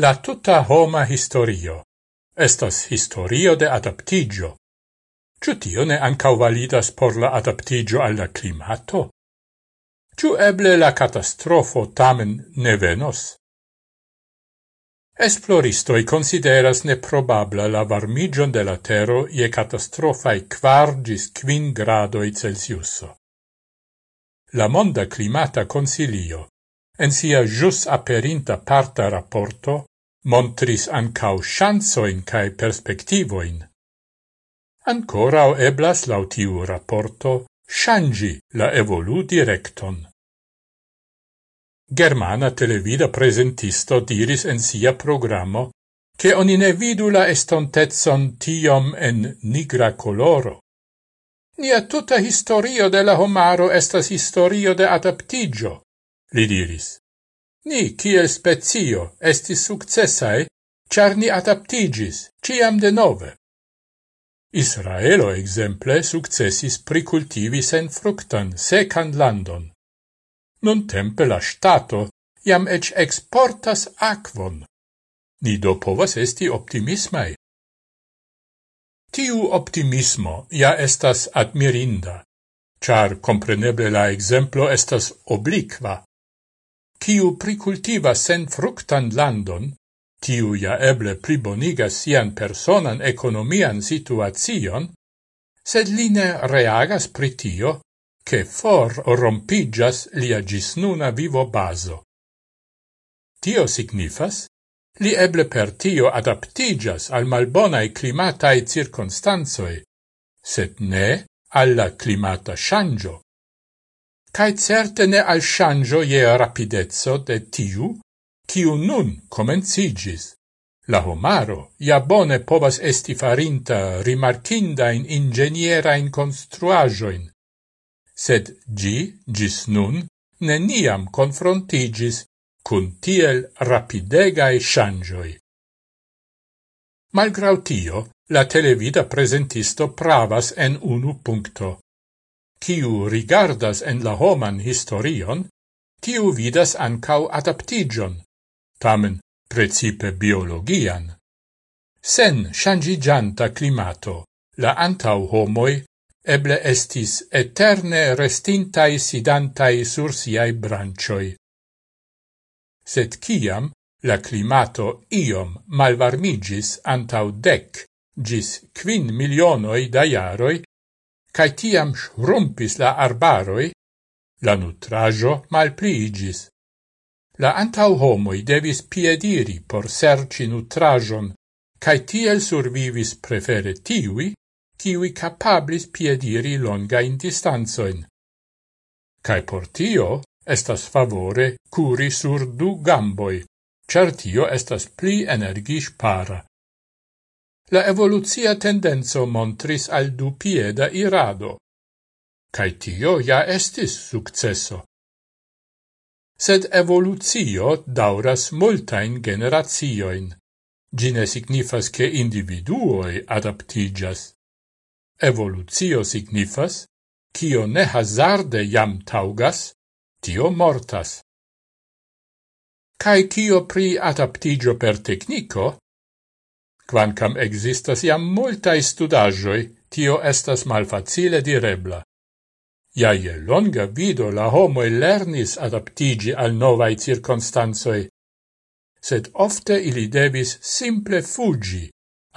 la tuta homa historio. Estas historio de adaptigio. Ciu tio ne ancau validas por la adaptigio alla climato? Ciu eble la catastrofo tamen ne venos? Esploristoi consideras neprobabla la varmigion de la tero ie catastrofai quargis quin gradoi Celsiuso. La monda climata consilio, en sia jus aperinta parta rapporto, montris ancau chansoin cae perspectivoin. Ancorau eblas lautiu rapporto shangi la evolu directon. Germana televida presentisto diris en sia programo che oni ne vidu la estontezzon tiom en nigra coloro. Nia tuta historio de la homaro estas historio de adaptigio, li diris. Ni, kiel spezio, estis successai, char ni adaptigis, ciam de nove. Israelo, exemple, successis pricultivi sen fructan, secan landon. Nun tempe la stato iam ec exportas aquon. Ni do povas esti optimismai. Tiu optimismo ja estas admirinda, char compreneble la exemplo estas obliqua kiu pricultiva sen fructan landon, tiu ja eble plibonigas sian personan economian situacion, sed li ne reagas pritio, che for rompigas lia gisnuna vivo baso. Tio signifas, li eble per tio adaptigas al malbonae climatae circonstanzoi, sed ne alla climata shangio cae certe ne al shangio je rapidezzo de tiu, kiu nun comencigis. La homaro ja bone povas esti farinta ingeniera in construajoin, sed gi, gis nun, neniam confrontigis cun tiel rapidegae shangioi. Malgrau tio, la televida presentisto pravas en unu puncto. Kiu rigardas en la homan historion, tiu vidas ancau adaptigion, tamen precipe biologian. Sen shangigianta climato, la antau homoi eble estis eterne restintai sidantai sur siai brancioi. Sed ciam la climato iom malvarmigis antau dec, gis quin milionoi da iaroi, cae tiam shrumpis la arbaroi, la nutrajo malpliigis. La antau homoi devis piediri por serci nutrajon, cae tiel survivis prefere tiui, kiwi capablis piediri longain distanzoin. Cae por tio estas favore curi sur du gamboi, cer tio estas pli energis para la evoluzia tendenzo montris al du pieda irado. Cai tio ja estis successo. Sed evoluzio dauras multain generazioin. Gine signifas che individuoi adaptigas. Evoluzio signifas, cio ne hazarde jam taugas, tio mortas. Cai cio pri adaptigio per tecnico, Quancam existas iam multae studagioi, tio estas malfacile direbla. Ja je longa vido la homoi lernis adaptigi al novae circonstanzoi, sed ofte ili devis simple fugi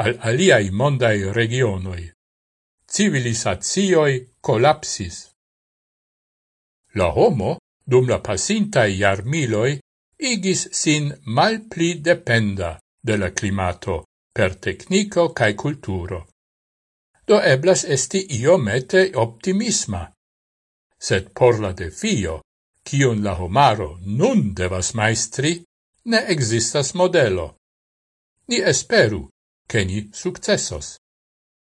al aliai mondai regionoi. Civilisatioi collapsis. La homo, dum la pasintai jarmiloi, igis sin mal pli dependa de la climato per tecnico cae culturo. Do eblas esti iomete optimisma. Sed por la defio, cion la homaro nun devas maestri, ne existas modelo. Ni esperu, che ni successos.